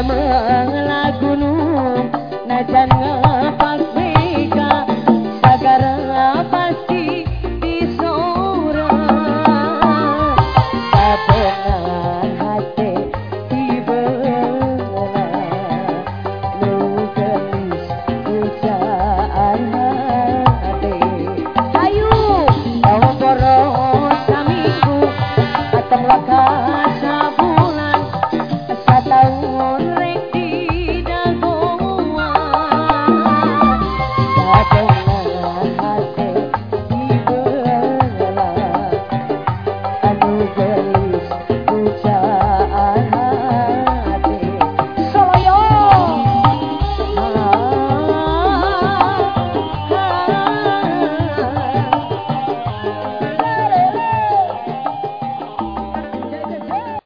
ದಾನಮ